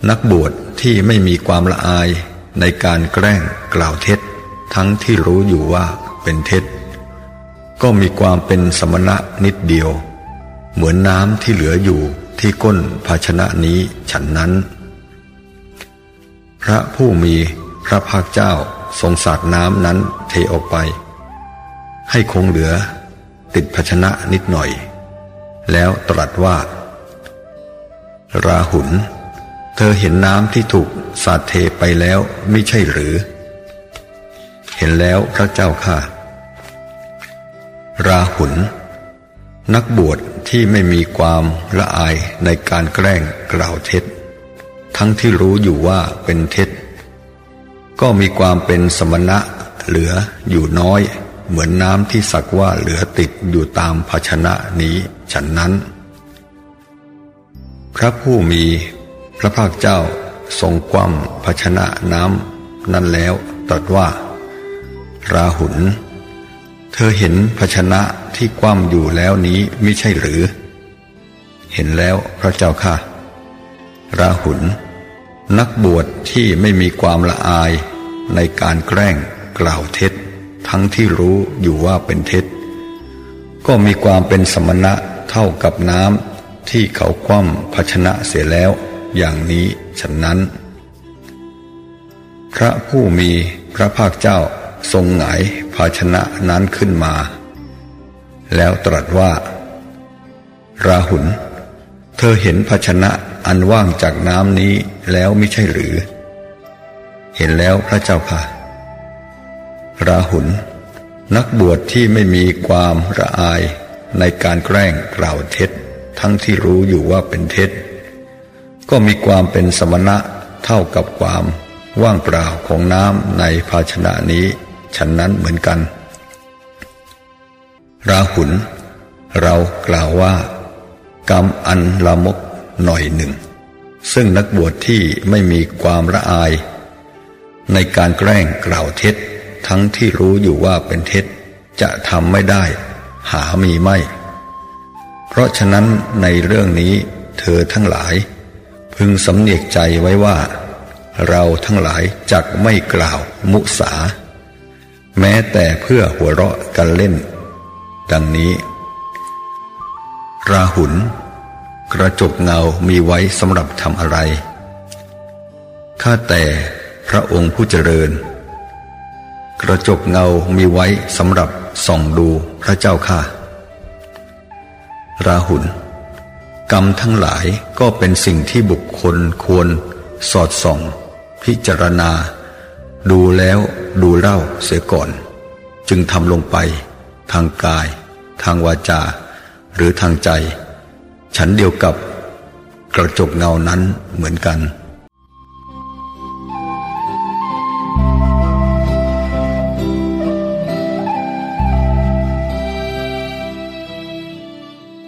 นักบวชที่ไม่มีความละอาย ในการแกล้งกล่าวเท็จ ทั้งที่รู้อยู่ว่าเป็นเท็จ ก็มีความเป็นสมณะนิดเดียว เหมือนน้ำที่เหลืออยู่ที่ก้นภาชนะนี้ฉันนั้น พระผู้มีพระภาคเจ้าทรงสาดน้ำนั้นเทออกไป ให้คงเหลือติดภาชนะนิดหน่อย แล้วตรัสว่า ราหุล เธอเห็นน้ำที่ถูกสาดเทไปแล้วไม่ใช่หรือ เห็นแล้วพระเจ้าค่ะ ราหุลนักบวชที่ไม่มีความละอายในการแกล้งกล่าวเท็จ ทั้งที่รู้อยู่ว่าเป็นเท็จ ก็มีความเป็นสมณะเหลืออยู่น้อย เหมือนน้ำที่สักว่าเหลือติดอยู่ตามภาชนะนี้ฉันนั้น พระผู้มี ระภาคเจ้าทรงคว่ำภาชนะน้ำนั้นแล้วตรัสว่า ราหุลเธอเห็นภาชนะที่คว่ำอยู่แล้วนี้ไม่ใช่หรือ เห็นแล้วพระเจ้าค่ะ ราหุลนักบวชที่ไม่มีความละอายในการแกล้งกล่าวเท็จ ทั้งที่รู้อยู่ว่าเป็นเท็จ ก็มีความเป็นสมณะเท่ากับน้ำที่เขาคว่ำภาชนะเสียแล้ว อย่างนี้ฉะนั้น พระผู้มีพระภาคเจ้าทรงหงายภาชนะนั้นขึ้นมา แล้วตรัสว่า ราหุลเธอเห็นภาชนะอันว่างจากน้ำนี้แล้วไม่ใช่หรือ เห็นแล้วพระเจ้าค่ะ ราหุลนักบวชที่ไม่มีความระอายในการแกล้งกล่าวเท็จ ทั้งที่รู้อยู่ว่าเป็นเท็จ ก็มีความเป็นสมณะเท่ากับความว่างเปล่าของน้ำในภาชนะนี้ฉันนั้นเหมือนกัน ราหุลเรากล่าวว่า กรรมอันลามกหน่อยหนึ่ง ซึ่งนักบวชที่ไม่มีความละอาย ในการแกล้งกล่าวเท็จ ทั้งที่รู้อยู่ว่าเป็นเท็จจะทำไม่ได้ หามีไม่ เพราะฉะนั้นในเรื่องนี้เธอทั้งหลาย พึงสำเนียกใจไว้ว่า เราทั้งหลายจักไม่กล่าวมุสา แม้แต่เพื่อหัวเราะกันเล่น ดังนี้ ราหุลกระจกเงามีไว้สำหรับทำอะไร ข้าแต่พระองค์ผู้เจริญ กระจกเงามีไว้สำหรับส่องดูพระเจ้าค่ะราหุล กรรมทั้งหลายก็เป็นสิ่งที่บุคคลควร สอดส่อง พิจารณา ดูแล้วดูเล่าเสียก่อน จึงทำลงไป ทางกาย ทางวาจา หรือทางใจ ฉันเดียวกับกระจกเงานั้นเหมือนกัน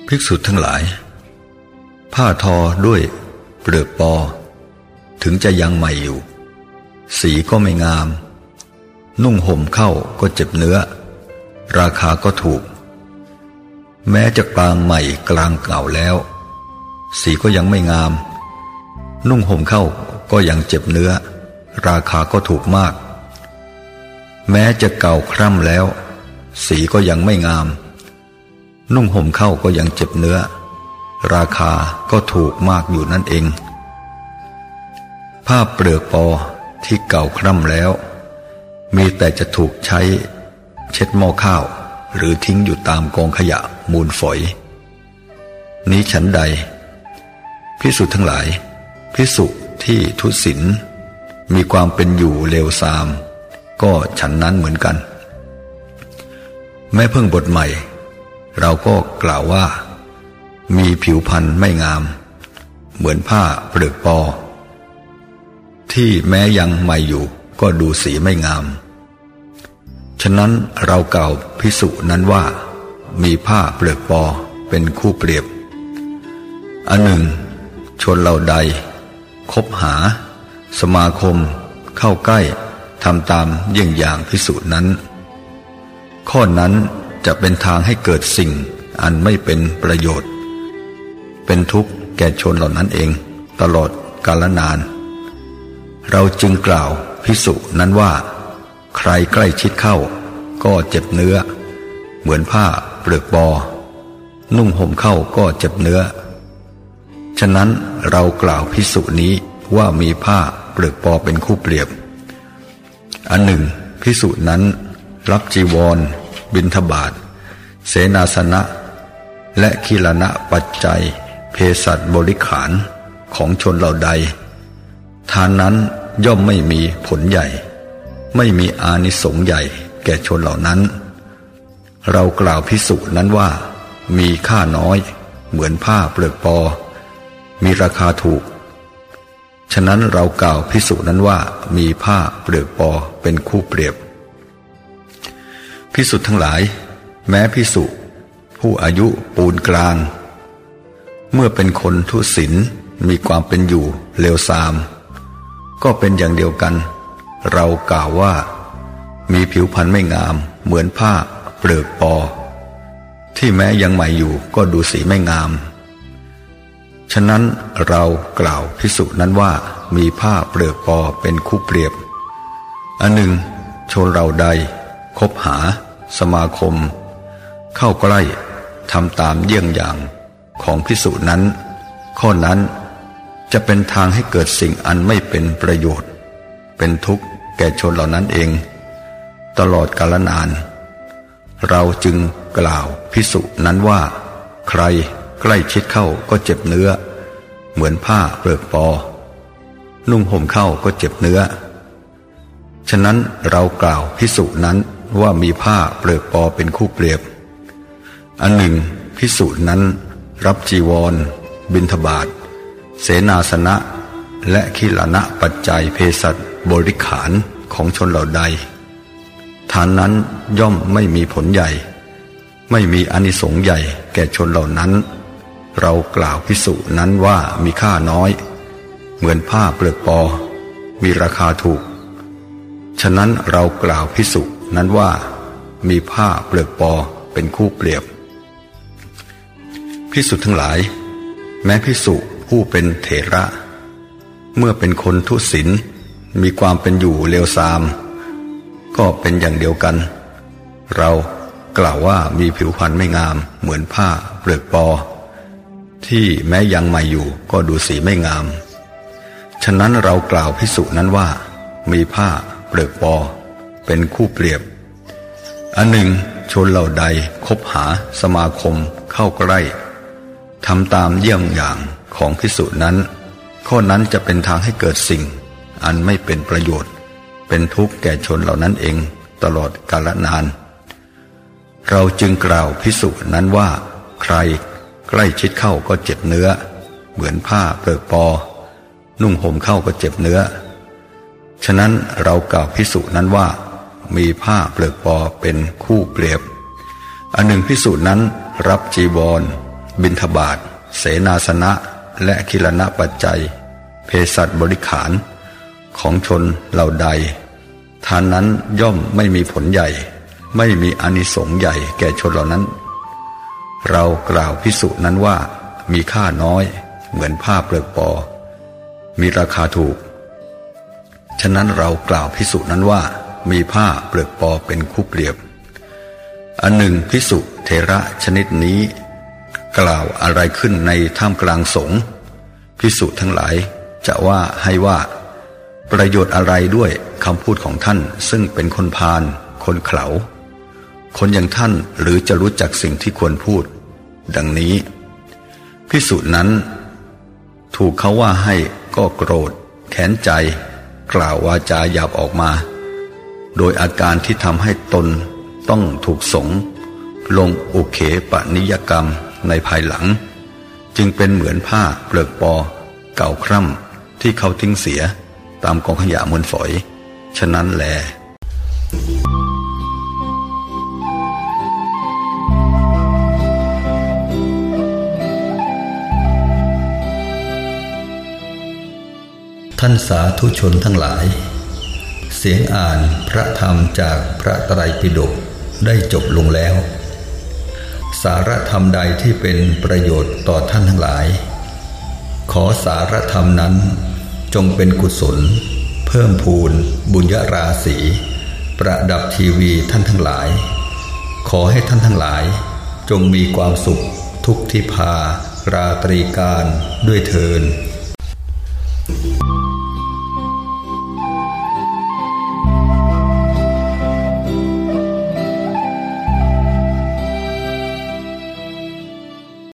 ภิกษุทั้งหลาย ผ้าทอด้วยเปลือกปอ ถึงจะยังใหม่อยู่ สีก็ไม่งาม นุ่งห่มเข้าก็เจ็บเนื้อ ราคาก็ถูก แม้จะกลางใหม่กลางเก่าแล้ว สีก็ยังไม่งาม นุ่งห่มเข้าก็ยังเจ็บเนื้อ ราคาก็ถูกมาก แม้จะเก่าคร่ำแล้ว สีก็ยังไม่งาม นุ่งห่มเข้าก็ยังเจ็บเนื้อ ราคาก็ถูกมากอยู่นั่นเอง ผ้าเปลือกปอที่เก่าคร่ำแล้ว มีแต่จะถูกใช้ เช็ดหม้อข้าว หรือทิ้งอยู่ตามกองขยะมูลฝอย นี้ฉันใด พิสุทั้งหลาย พิสุที่ทุศินมีความเป็นอยู่เลวทราม ก็ฉันนั้นเหมือนกัน แม้เพิ่งบทใหม่ เราก็กล่าวว่า มีผิวพรรณไม่งาม เหมือนผ้าเปลือกปอ ที่แม้ยังใหม่อยู่ก็ดูสีไม่งาม ฉะนั้นเราก่าวพิสุนั้นว่า มีผ้าเปลือกปอเป็นคู่เปรียบ อันหนึ่ง ชนเราใด คบหา สมาคม เข้าใกล้ทำตามเยี่ยงอย่างพิสุนั้น ข้อนั้นจะเป็นทางให้เกิดสิ่งอันไม่เป็นประโยชน์ เป็นทุกข์แก่ชนเหล่านั้นเอง ตลอดกาลนาน เราจึงกล่าวพิสุนั้นว่า ใครใกล้ชิดเข้า ก็เจ็บเนื้อ เหมือนผ้าเปลือกบอ นุ่งห่มเข้าก็เจ็บเนื้อ ฉะนั้นเรากล่าวพิสุนี้ว่ามีผ้าเปลือกปอเป็นคู่เปรียบ อันหนึ่งพิสุนั้นรับจีวร บินทบาท เสนาสนะ และคีลนะปัจจัย เพสัตบริขารของชนเหล่าใด ทานนั้นย่อมไม่มีผลใหญ่ ไม่มีอานิสงส์ใหญ่แก่ชนเหล่านั้น เรากล่าวพิสุนั้นว่า มีค่าน้อยเหมือนผ้าเปลือกปอ มีราคาถูก ฉะนั้นเรากล่าวพิสุนั้นว่ามีผ้าเปลือกปอเป็นคู่เปรียบ พิสุทั้งหลาย แม้พิสุผู้อายุปูนกลาง เมื่อเป็นคนทุศินมีความเป็นอยู่เลวทราม ก็เป็นอย่างเดียวกัน เรากล่าวว่า มีผิวพรรณไม่งาม เหมือนผ้าเปลือกปอ ที่แม้ยังใหม่อยู่ก็ดูสีไม่งาม ฉะนั้นเรากล่าวพิสุนั้นว่ามีผ้าเปลือกปอเป็นคู่เปรียบ อันหนึ่งชนเราใด คบหา สมาคม เข้าใกล้ทำตามเยี่ยงอย่าง ของพิสุนั้น ข้อนั้นจะเป็นทางให้เกิดสิ่งอันไม่เป็นประโยชน์ เป็นทุกข์แก่ชนเหล่านั้นเอง ตลอดกาลนาน เราจึงกล่าวพิสุนั้นว่า ใครใกล้ชิดเข้าก็เจ็บเนื้อ เหมือนผ้าเปลือกปอ นุ่งห่มเข้าก็เจ็บเนื้อ ฉะนั้นเรากล่าวพิสุนั้นว่ามีผ้าเปลือกปอเป็นคู่เปรียบ อันหนึ่งพิสุนั้น รับจีวร บิณฑบาตเสนาสนะ และขิลนะปัจจัยเพศัตบริขารของชนเหล่าใดทานนั้นย่อมไม่มีผลใหญ่ ไม่มีอนิสงส์ใหญ่แก่ชนเหล่านั้น เรากล่าวพิสุนั้นว่ามีค่าน้อย เหมือนผ้าเปลือกปอ มีราคาถูก ฉะนั้นเรากล่าวพิสุนั้นว่ามีผ้าเปลือกปอเป็นคู่เปรียบ พิสุทั้งหลาย แม้พิสุผู้เป็นเถระ เมื่อเป็นคนทุศินมีความเป็นอยู่เลวทราม ก็เป็นอย่างเดียวกัน เรากล่าวว่ามีผิวพรรณไม่งามเหมือนผ้าเปลือกปอ ที่แม้ยังใหม่อยู่ก็ดูสีไม่งาม ฉะนั้นเรากล่าวพิสุนั้นว่า มีผ้าเปลือกปอ เป็นคู่เปรียบ อันหนึ่งชนเหล่าใดคบหาสมาคมเข้าใกล้ ทำตามเยี่ยงอย่างของพิสุนั้น ข้อนั้นจะเป็นทางให้เกิดสิ่ง อันไม่เป็นประโยชน์ เป็นทุกข์แก่ชนเหล่านั้นเองตลอดกาลนาน เราจึงกล่าวพิสุนั้นว่า ใครใกล้ชิดเข้าก็เจ็บเนื้อ เหมือนผ้าเปลือกปอ นุ่งห่มเข้าก็เจ็บเนื้อ ฉะนั้นเรากล่าวพิสุนั้นว่า มีผ้าเปลือกปอเป็นคู่เปรียบ อันหนึ่งพิสุนั้นรับจีบอล บินทบาทเสนาสนะ และคิรณะปัจจัย เพศัตบริขาร ของชนเหล่าใด ทานนั้นย่อมไม่มีผลใหญ่ ไม่มีอนิสงส์ใหญ่แก่ชนเหล่านั้น เรากล่าวพิสุนั้นว่า มีค่าน้อย เหมือนผ้าเปลือกปอ มีราคาถูก ฉะนั้นเรากล่าวพิสุนั้นว่า มีผ้าเปลือกปอเป็นคู่เปรียบ อันหนึ่งพิสุเทระชนิดนี้ กล่าวอะไรขึ้นในท่ามกลางสงฆ์พิสุทั้งหลายจะว่าให้ว่า ประโยชน์อะไรด้วยคำพูดของท่านซึ่งเป็นคนพาลคนเขลาคนอย่างท่านหรือจะรู้จักสิ่งที่ควรพูด ดังนี้ พิสุนั้น ถูกเขาว่าให้ก็โกรธแค้นใจ กล่าววาจาหยาบออกมา โดยอาการที่ทำให้ตนต้องถูกสงลงอุเขปนิยกรรม ในภายหลัง จึงเป็นเหมือนผ้าเปลือกปอ เก่าคร่ำที่เขาทิ้งเสียตามกองขยะมูลฝอย ฉะนั้นแลท่านสาธุชนทั้งหลาย เสียงอ่านพระธรรมจากพระไตรปิฎกได้จบลงแล้ว สารธรรมใดที่เป็นประโยชน์ต่อท่านทั้งหลาย ขอสารธรรมนั้นจงเป็นกุศล เพิ่มพูน บุญยราศี ประดับทีวีท่านทั้งหลาย ขอให้ท่านทั้งหลาย จงมีความสุขทุกทิพา ราตรีการด้วยเทิน